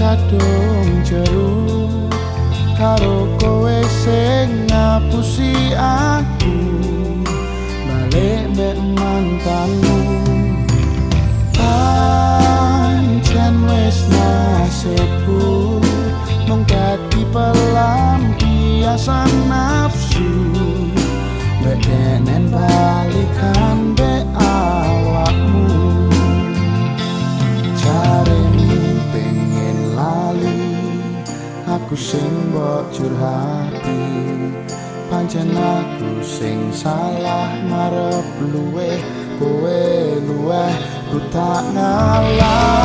kadung jelu karo kowe sing ngapusi aku. Balik mek mantanmu. Pancen wis nasibku mung dadi pelampiasan nafsu. Mek balikan curhati pancen aku sing salah marep luwe kowe luwe ku tak ngalah.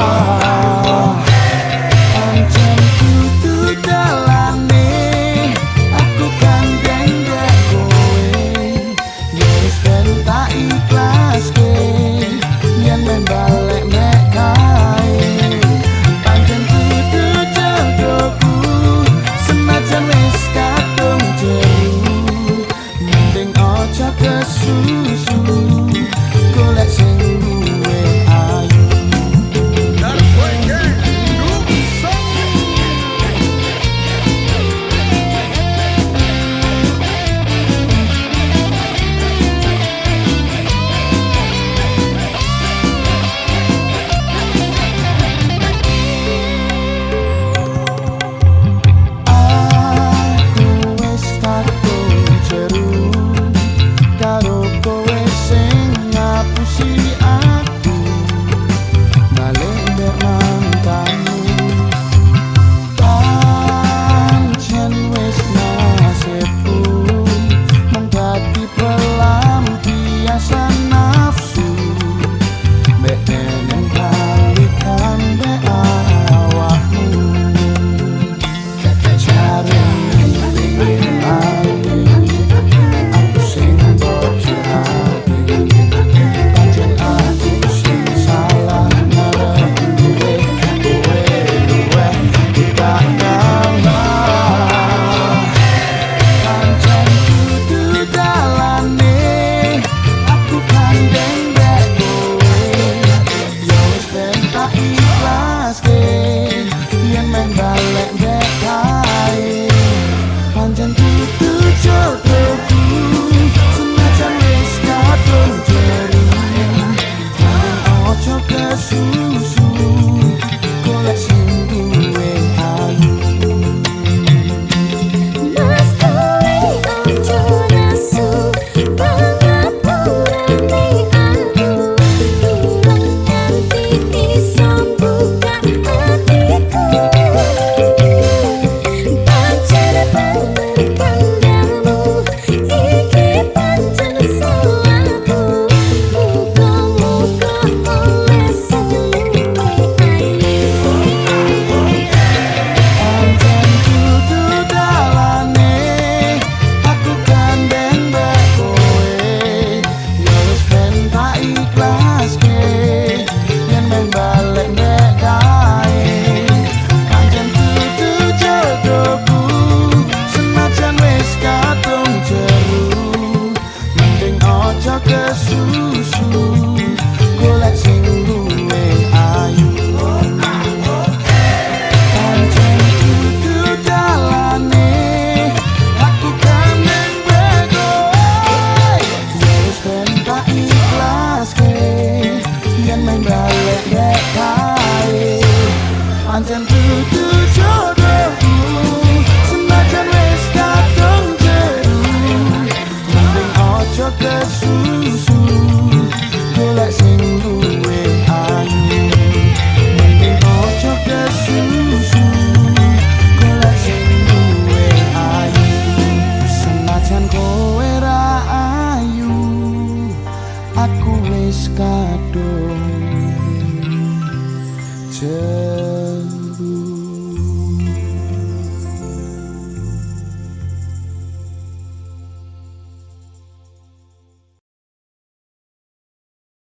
ask her. aku wis kadung.